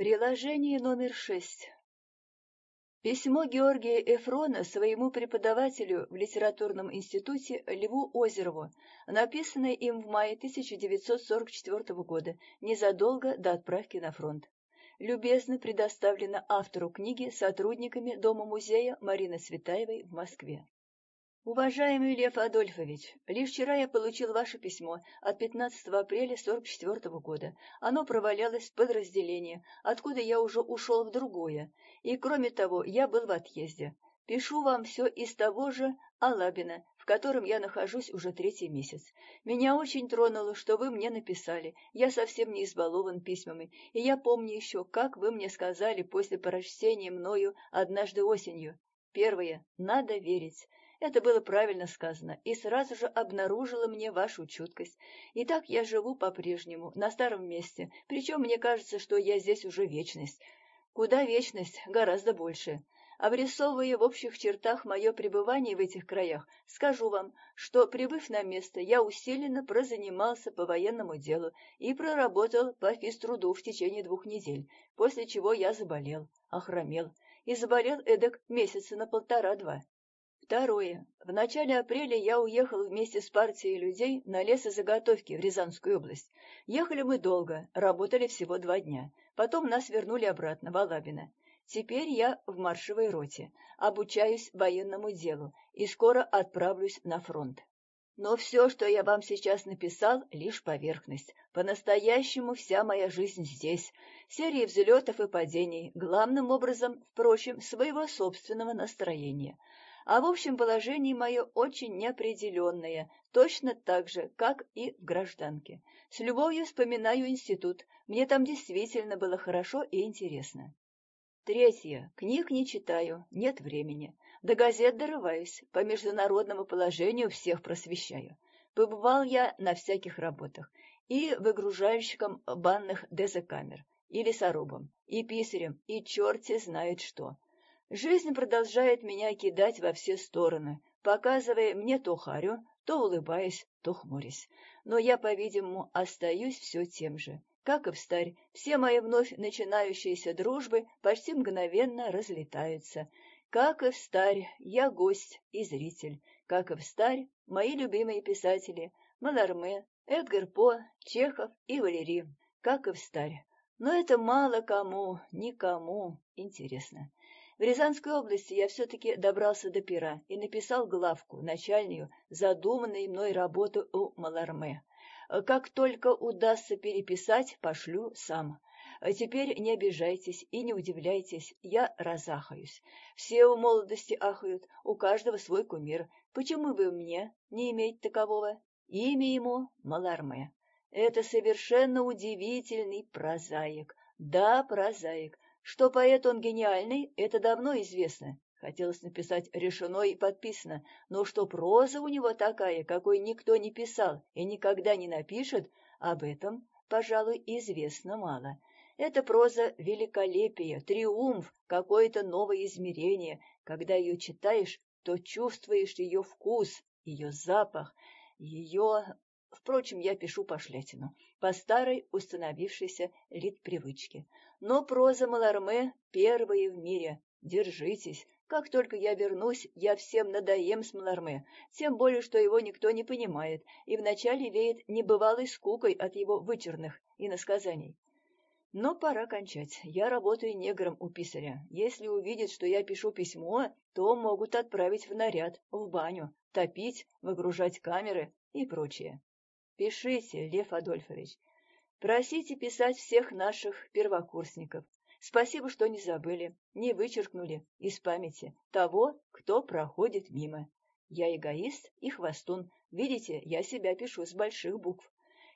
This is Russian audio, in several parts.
Приложение номер шесть. Письмо Георгия Эфрона своему преподавателю в литературном институте Льву Озерову, написанное им в мае 1944 года, незадолго до отправки на фронт. Любезно предоставлено автору книги сотрудниками Дома-музея Марины Светаевой в Москве. Уважаемый Лев Адольфович, лишь вчера я получил ваше письмо от 15 апреля 44 года. Оно провалялось в подразделение, откуда я уже ушел в другое. И кроме того, я был в отъезде. Пишу вам все из того же Алабина, в котором я нахожусь уже третий месяц. Меня очень тронуло, что вы мне написали. Я совсем не избалован письмами, и я помню еще, как вы мне сказали после прочтения мною однажды осенью. Первое. Надо верить. Это было правильно сказано, и сразу же обнаружила мне вашу чуткость. И так я живу по-прежнему, на старом месте, причем мне кажется, что я здесь уже вечность. Куда вечность? Гораздо больше. Обрисовывая в общих чертах мое пребывание в этих краях, скажу вам, что, прибыв на место, я усиленно прозанимался по военному делу и проработал по физтруду в течение двух недель, после чего я заболел, охромел, и заболел эдак месяца на полтора-два. Второе. В начале апреля я уехал вместе с партией людей на лесозаготовки в Рязанскую область. Ехали мы долго, работали всего два дня. Потом нас вернули обратно в Алабино. Теперь я в маршевой роте, обучаюсь военному делу и скоро отправлюсь на фронт. Но все, что я вам сейчас написал, лишь поверхность. По-настоящему вся моя жизнь здесь. Серии взлетов и падений, главным образом, впрочем, своего собственного настроения — а в общем положении мое очень неопределенное, точно так же, как и в гражданке. С любовью вспоминаю институт, мне там действительно было хорошо и интересно. Третье. Книг не читаю, нет времени. До газет дорываюсь, по международному положению всех просвещаю. Побывал я на всяких работах, и выгружальщиком банных дезокамер, и лесорубом, и писарем, и черти знает что. Жизнь продолжает меня кидать во все стороны, показывая мне то харю, то улыбаясь, то хмурясь. Но я, по-видимому, остаюсь все тем же. Как и в старь, все мои вновь начинающиеся дружбы почти мгновенно разлетаются. Как и в старь, я гость и зритель. Как и в старь, мои любимые писатели Маларме, Эдгар По, Чехов и Валерий. Как и в старь. Но это мало кому, никому интересно. В Рязанской области я все-таки добрался до пера и написал главку, начальную, задуманной мной работу у Маларме. Как только удастся переписать, пошлю сам. Теперь не обижайтесь и не удивляйтесь, я разахаюсь. Все у молодости ахают, у каждого свой кумир. Почему бы мне не иметь такового? Имя ему Маларме. Это совершенно удивительный прозаик. Да, прозаик. Что поэт он гениальный, это давно известно. Хотелось написать решено и подписано, но что проза у него такая, какой никто не писал и никогда не напишет, об этом, пожалуй, известно мало. Это проза великолепие, триумф, какое-то новое измерение. Когда ее читаешь, то чувствуешь ее вкус, ее запах, ее Впрочем, я пишу пошлятину, по старой установившейся лид-привычке. Но проза Маларме первая в мире. Держитесь. Как только я вернусь, я всем надоем с Маларме, тем более, что его никто не понимает, и вначале веет небывалой скукой от его вычурных иносказаний. Но пора кончать. Я работаю негром у писаря. Если увидят, что я пишу письмо, то могут отправить в наряд, в баню, топить, выгружать камеры и прочее. Пишите, Лев Адольфович. Просите писать всех наших первокурсников. Спасибо, что не забыли, не вычеркнули из памяти того, кто проходит мимо. Я эгоист и хвостун. Видите, я себя пишу с больших букв.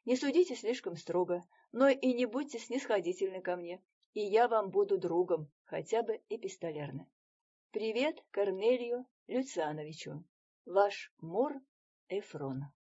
Не судите слишком строго, но и не будьте снисходительны ко мне, и я вам буду другом, хотя бы эпистолярно. Привет Корнелию Люциановичу. Ваш Мур Эфрон.